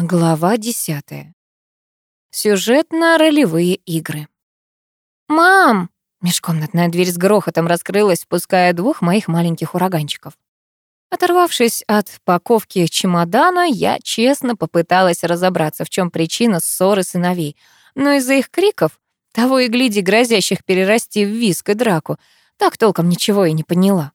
Глава десятая. Сюжетно-ролевые игры. «Мам!» — межкомнатная дверь с грохотом раскрылась, впуская двух моих маленьких ураганчиков. Оторвавшись от паковки чемодана, я честно попыталась разобраться, в чем причина ссоры сыновей, но из-за их криков, того и гляди, грозящих перерасти в виск и драку, так толком ничего и не поняла.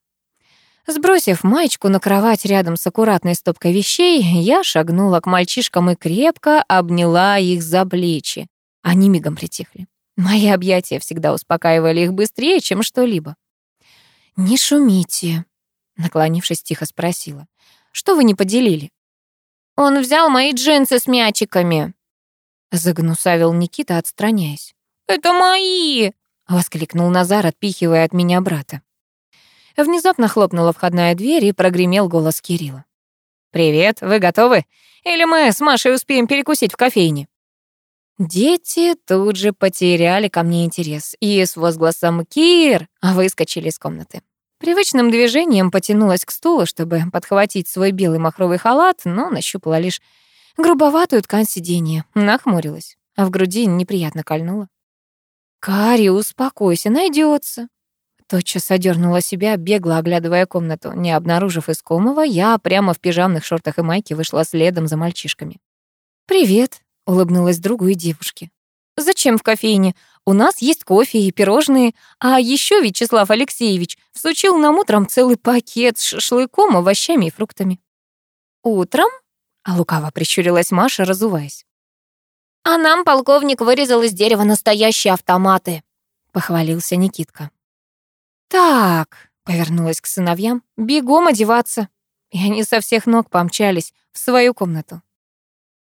Сбросив маечку на кровать рядом с аккуратной стопкой вещей, я шагнула к мальчишкам и крепко обняла их за плечи. Они мигом притихли. Мои объятия всегда успокаивали их быстрее, чем что-либо. «Не шумите», — наклонившись, тихо спросила. «Что вы не поделили?» «Он взял мои джинсы с мячиками», — загнусавил Никита, отстраняясь. «Это мои!» — воскликнул Назар, отпихивая от меня брата. Внезапно хлопнула входная дверь и прогремел голос Кирилла. «Привет, вы готовы? Или мы с Машей успеем перекусить в кофейне?» Дети тут же потеряли ко мне интерес и с возгласом «Кир!» выскочили из комнаты. Привычным движением потянулась к стулу, чтобы подхватить свой белый махровый халат, но нащупала лишь грубоватую ткань сиденья, нахмурилась, а в груди неприятно кольнула. «Кари, успокойся, найдется. Тотчас одернула себя, бегло оглядывая комнату. Не обнаружив искомого, я прямо в пижамных шортах и майке вышла следом за мальчишками. «Привет», — улыбнулась другу и девушке. «Зачем в кофейне? У нас есть кофе и пирожные, а еще Вячеслав Алексеевич всучил нам утром целый пакет с шашлыком, овощами и фруктами». «Утром?» — а лукаво прищурилась Маша, разуваясь. «А нам полковник вырезал из дерева настоящие автоматы», — похвалился Никитка. «Так», — повернулась к сыновьям, — «бегом одеваться». И они со всех ног помчались в свою комнату.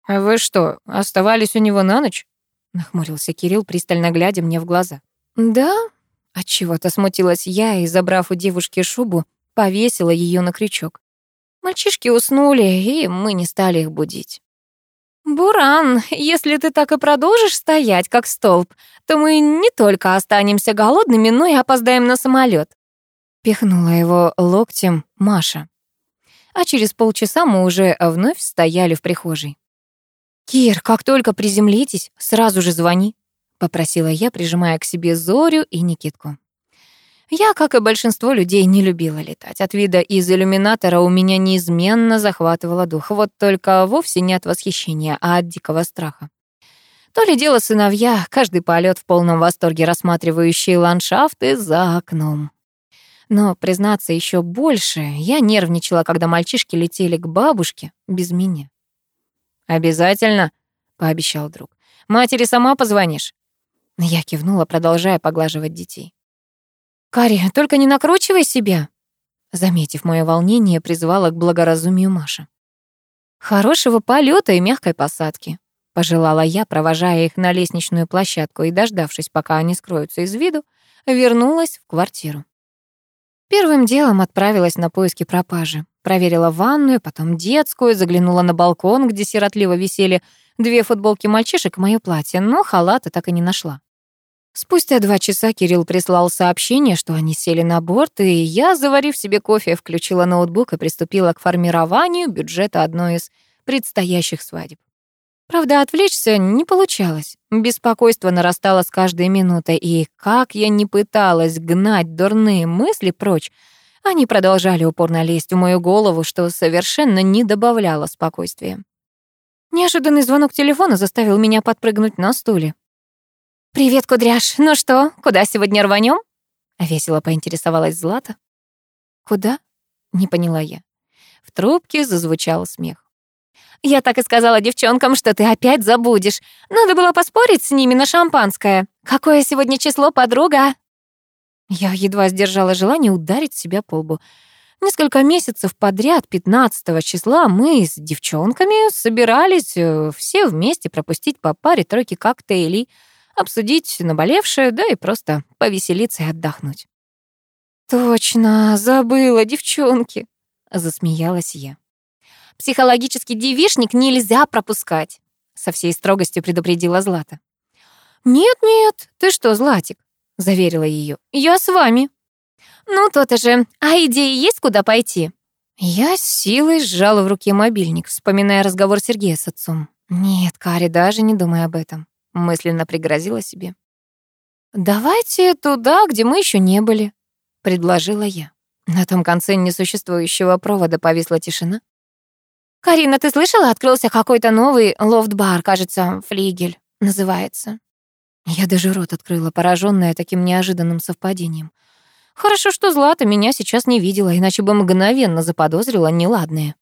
«А вы что, оставались у него на ночь?» — нахмурился Кирилл, пристально глядя мне в глаза. «Да?» — отчего-то смутилась я и, забрав у девушки шубу, повесила ее на крючок. Мальчишки уснули, и мы не стали их будить. «Буран, если ты так и продолжишь стоять, как столб, то мы не только останемся голодными, но и опоздаем на самолет. Пихнула его локтем Маша. А через полчаса мы уже вновь стояли в прихожей. «Кир, как только приземлитесь, сразу же звони», — попросила я, прижимая к себе Зорю и Никитку. Я, как и большинство людей, не любила летать. От вида из иллюминатора у меня неизменно захватывало дух. Вот только вовсе не от восхищения, а от дикого страха. То ли дело сыновья, каждый полет в полном восторге рассматривающие ландшафты за окном. Но, признаться, еще больше я нервничала, когда мальчишки летели к бабушке без меня. «Обязательно», — пообещал друг. «Матери сама позвонишь?» Я кивнула, продолжая поглаживать детей. «Кари, только не накручивай себя!» Заметив мое волнение, призвала к благоразумию Маша. «Хорошего полета и мягкой посадки», — пожелала я, провожая их на лестничную площадку и, дождавшись, пока они скроются из виду, вернулась в квартиру. Первым делом отправилась на поиски пропажи. Проверила ванную, потом детскую, заглянула на балкон, где сиротливо висели две футболки мальчишек и моё платье, но халата так и не нашла. Спустя два часа Кирилл прислал сообщение, что они сели на борт, и я, заварив себе кофе, включила ноутбук и приступила к формированию бюджета одной из предстоящих свадеб. Правда, отвлечься не получалось. Беспокойство нарастало с каждой минутой, и как я не пыталась гнать дурные мысли прочь, они продолжали упорно лезть в мою голову, что совершенно не добавляло спокойствия. Неожиданный звонок телефона заставил меня подпрыгнуть на стуле. «Привет, кудряш. Ну что, куда сегодня рванем? Весело поинтересовалась Злата. «Куда?» — не поняла я. В трубке зазвучал смех. «Я так и сказала девчонкам, что ты опять забудешь. Надо было поспорить с ними на шампанское. Какое сегодня число, подруга?» Я едва сдержала желание ударить себя по лбу. Несколько месяцев подряд, 15 числа, мы с девчонками собирались э, все вместе пропустить по паре тройки коктейлей — обсудить наболевшее, да и просто повеселиться и отдохнуть. «Точно, забыла, девчонки», — засмеялась я. «Психологический девишник нельзя пропускать», — со всей строгостью предупредила Злата. «Нет-нет, ты что, Златик?» — заверила ее. «Я с вами». «Ну, то-то же. А идеи есть, куда пойти?» Я с силой сжала в руке мобильник, вспоминая разговор Сергея с отцом. Нет, Кари, даже не думай об этом. Мысленно пригрозила себе. «Давайте туда, где мы еще не были», — предложила я. На том конце несуществующего провода повисла тишина. «Карина, ты слышала? Открылся какой-то новый лофт-бар, кажется, флигель называется». Я даже рот открыла, пораженная таким неожиданным совпадением. Хорошо, что Злата меня сейчас не видела, иначе бы мгновенно заподозрила неладное.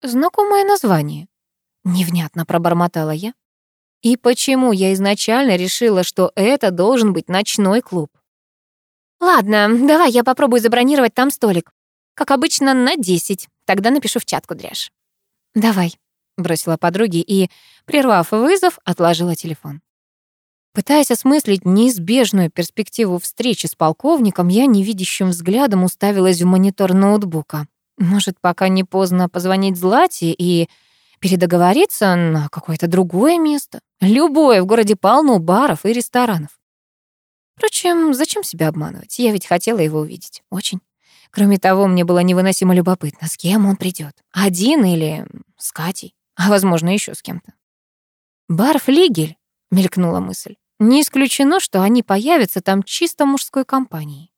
Знакомое название. Невнятно пробормотала я. И почему я изначально решила, что это должен быть ночной клуб? Ладно, давай я попробую забронировать там столик. Как обычно, на 10. Тогда напишу в чат кудряш. Давай, бросила подруге и, прервав вызов, отложила телефон. Пытаясь осмыслить неизбежную перспективу встречи с полковником, я невидящим взглядом уставилась в монитор ноутбука. Может, пока не поздно позвонить Злате и передоговориться на какое-то другое место? Любое, в городе полно баров и ресторанов. Впрочем, зачем себя обманывать? Я ведь хотела его увидеть. Очень. Кроме того, мне было невыносимо любопытно, с кем он придет. Один или с Катей, а, возможно, еще с кем-то. «Бар Флигель», — мелькнула мысль. «Не исключено, что они появятся там чисто мужской компанией».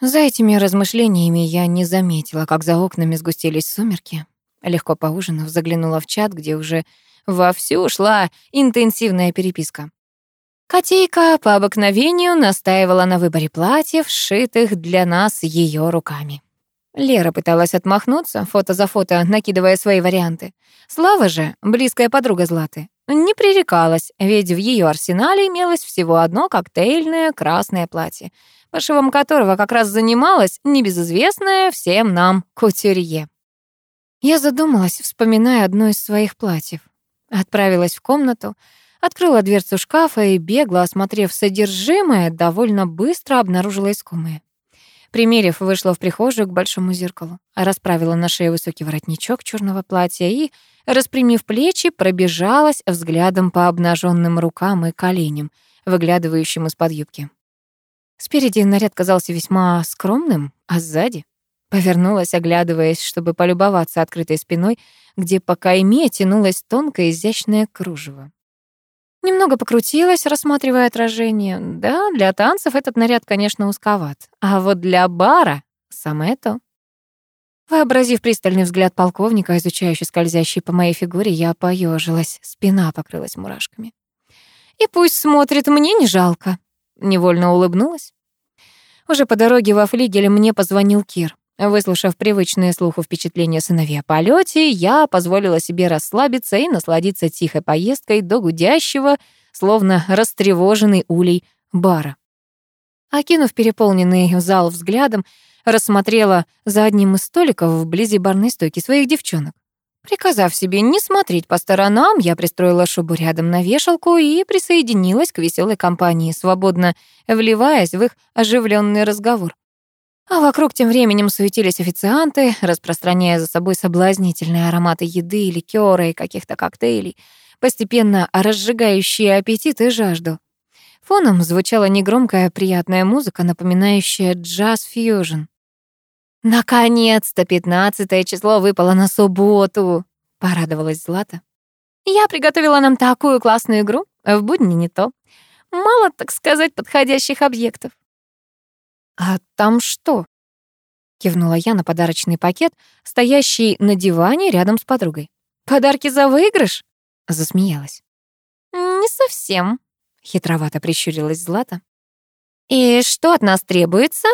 За этими размышлениями я не заметила, как за окнами сгустились сумерки. Легко поужинав, заглянула в чат, где уже вовсю шла интенсивная переписка. Котейка по обыкновению настаивала на выборе платьев, сшитых для нас ее руками. Лера пыталась отмахнуться, фото за фото, накидывая свои варианты. Слава же, близкая подруга Златы, не пререкалась, ведь в ее арсенале имелось всего одно коктейльное красное платье, пошивом которого как раз занималась небезызвестная всем нам кутюрье. Я задумалась, вспоминая одно из своих платьев. Отправилась в комнату, Открыла дверцу шкафа и, бегло осмотрев содержимое, довольно быстро обнаружила искомое. Примерив, вышла в прихожую к большому зеркалу, расправила на шее высокий воротничок черного платья и, распрямив плечи, пробежалась взглядом по обнаженным рукам и коленям, выглядывающим из-под юбки. Спереди наряд казался весьма скромным, а сзади Повернулась, оглядываясь, чтобы полюбоваться открытой спиной, где по кайме тянулось тонкое изящное кружево. Немного покрутилась, рассматривая отражение. Да, для танцев этот наряд, конечно, узковат. А вот для бара — самое то. Вообразив пристальный взгляд полковника, изучающий скользящий по моей фигуре, я поежилась, спина покрылась мурашками. «И пусть смотрит, мне не жалко», — невольно улыбнулась. Уже по дороге во флигеле мне позвонил Кир. Выслушав привычные слуху впечатления сыновей о полете, я позволила себе расслабиться и насладиться тихой поездкой до гудящего, словно растревоженный улей, бара. Окинув переполненный зал взглядом, рассмотрела за одним из столиков вблизи барной стойки своих девчонок. Приказав себе не смотреть по сторонам, я пристроила шубу рядом на вешалку и присоединилась к веселой компании, свободно вливаясь в их оживленный разговор. А вокруг тем временем суетились официанты, распространяя за собой соблазнительные ароматы еды, ликёра и каких-то коктейлей, постепенно разжигающие аппетит и жажду. Фоном звучала негромкая приятная музыка, напоминающая джаз-фьюжн. «Наконец-то пятнадцатое число выпало на субботу!» — порадовалась Злата. «Я приготовила нам такую классную игру. В будни не то. Мало, так сказать, подходящих объектов. «А там что?» — кивнула я на подарочный пакет, стоящий на диване рядом с подругой. «Подарки за выигрыш?» — засмеялась. «Не совсем», — хитровато прищурилась Злата. «И что от нас требуется?»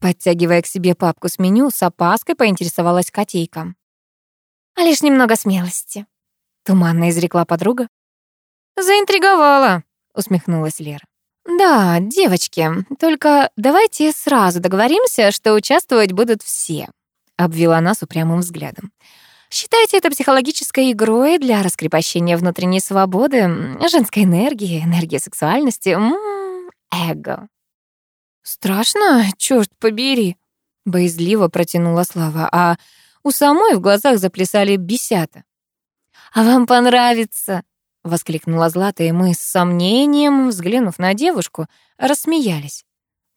Подтягивая к себе папку с меню, с опаской поинтересовалась котейка. «А лишь немного смелости», — туманно изрекла подруга. «Заинтриговала», — усмехнулась Лера. «Да, девочки, только давайте сразу договоримся, что участвовать будут все», — обвела нас упрямым взглядом. «Считайте это психологической игрой для раскрепощения внутренней свободы, женской энергии, энергии сексуальности, м -м, эго». «Страшно? Чёрт побери!» — боязливо протянула Слава, а у самой в глазах заплясали бесята. «А вам понравится!» — воскликнула Злата, и мы с сомнением, взглянув на девушку, рассмеялись.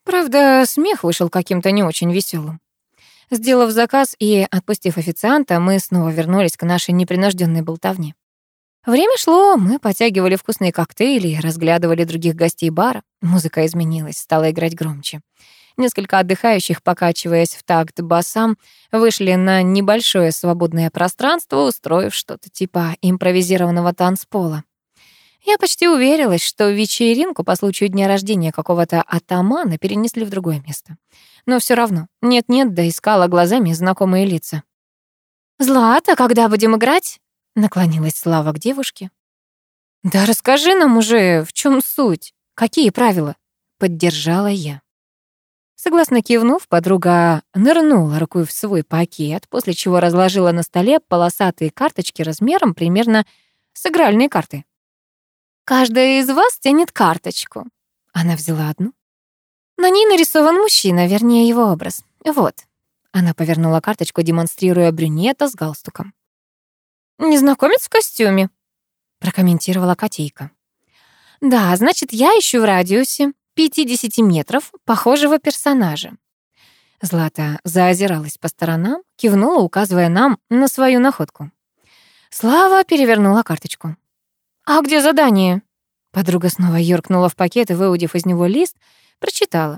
Правда, смех вышел каким-то не очень веселым. Сделав заказ и отпустив официанта, мы снова вернулись к нашей непринужденной болтовне. Время шло, мы потягивали вкусные коктейли, разглядывали других гостей бара. Музыка изменилась, стала играть громче. Несколько отдыхающих, покачиваясь в такт басам, вышли на небольшое свободное пространство, устроив что-то типа импровизированного танцпола. Я почти уверилась, что вечеринку по случаю дня рождения какого-то атамана перенесли в другое место. Но все равно, нет-нет, да искала глазами знакомые лица. «Злата, когда будем играть?» Наклонилась Слава к девушке. «Да расскажи нам уже, в чем суть? Какие правила?» Поддержала я. Согласно кивнув, подруга нырнула рукой в свой пакет, после чего разложила на столе полосатые карточки размером примерно с игральные карты. «Каждая из вас тянет карточку». Она взяла одну. На ней нарисован мужчина, вернее, его образ. Вот. Она повернула карточку, демонстрируя брюнета с галстуком. «Незнакомец в костюме», — прокомментировала котейка. «Да, значит, я ищу в радиусе 50 метров похожего персонажа». Злата заозиралась по сторонам, кивнула, указывая нам на свою находку. Слава перевернула карточку. «А где задание?» Подруга снова юркнула в пакет и, выудив из него лист, прочитала.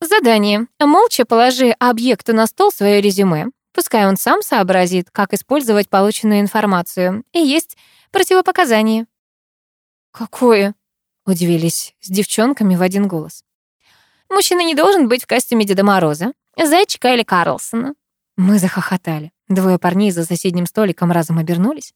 «Задание. Молча положи объекту на стол свое резюме. Пускай он сам сообразит, как использовать полученную информацию. И есть противопоказание. «Какое?» — удивились с девчонками в один голос. «Мужчина не должен быть в костюме Деда Мороза, Зайчика или Карлсона». Мы захохотали. Двое парней за соседним столиком разом обернулись.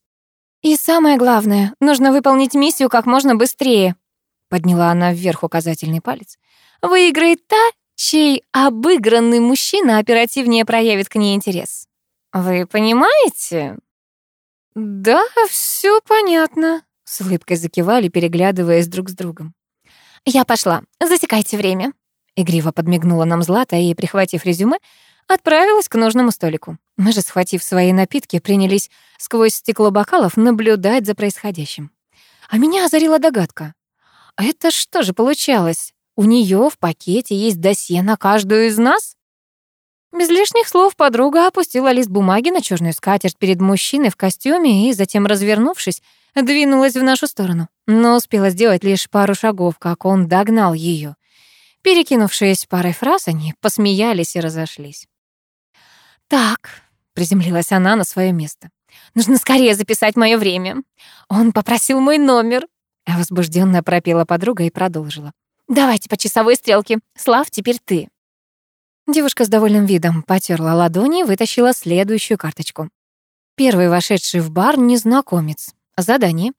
«И самое главное, нужно выполнить миссию как можно быстрее», — подняла она вверх указательный палец. «Выиграет та, чей обыгранный мужчина оперативнее проявит к ней интерес. Вы понимаете? Да, все понятно, с улыбкой закивали, переглядываясь друг с другом. Я пошла. Засекайте время. Игриво подмигнула нам Злата и, прихватив резюме, отправилась к нужному столику. Мы же, схватив свои напитки, принялись сквозь стекло бокалов наблюдать за происходящим. А меня озарила догадка. А это что же получалось? У нее в пакете есть досье на каждую из нас? Без лишних слов подруга опустила лист бумаги на черную скатерть перед мужчиной в костюме и затем, развернувшись, двинулась в нашу сторону. Но успела сделать лишь пару шагов, как он догнал ее. Перекинувшись парой фраз, они посмеялись и разошлись. «Так», — приземлилась она на свое место, «нужно скорее записать мое время. Он попросил мой номер». Возбужденно пропела подруга и продолжила. Давайте по часовой стрелке. Слав, теперь ты. Девушка с довольным видом потерла ладони и вытащила следующую карточку. Первый вошедший в бар незнакомец. Задание.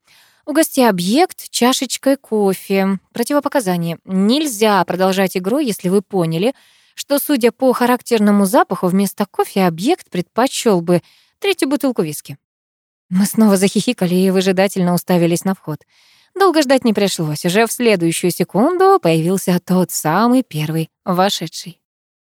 Угости объект чашечкой кофе. Противопоказание. Нельзя продолжать игру, если вы поняли, что, судя по характерному запаху, вместо кофе объект предпочел бы третью бутылку виски. Мы снова захихикали и выжидательно уставились на вход. Долго ждать не пришлось. Уже в следующую секунду появился тот самый первый вошедший.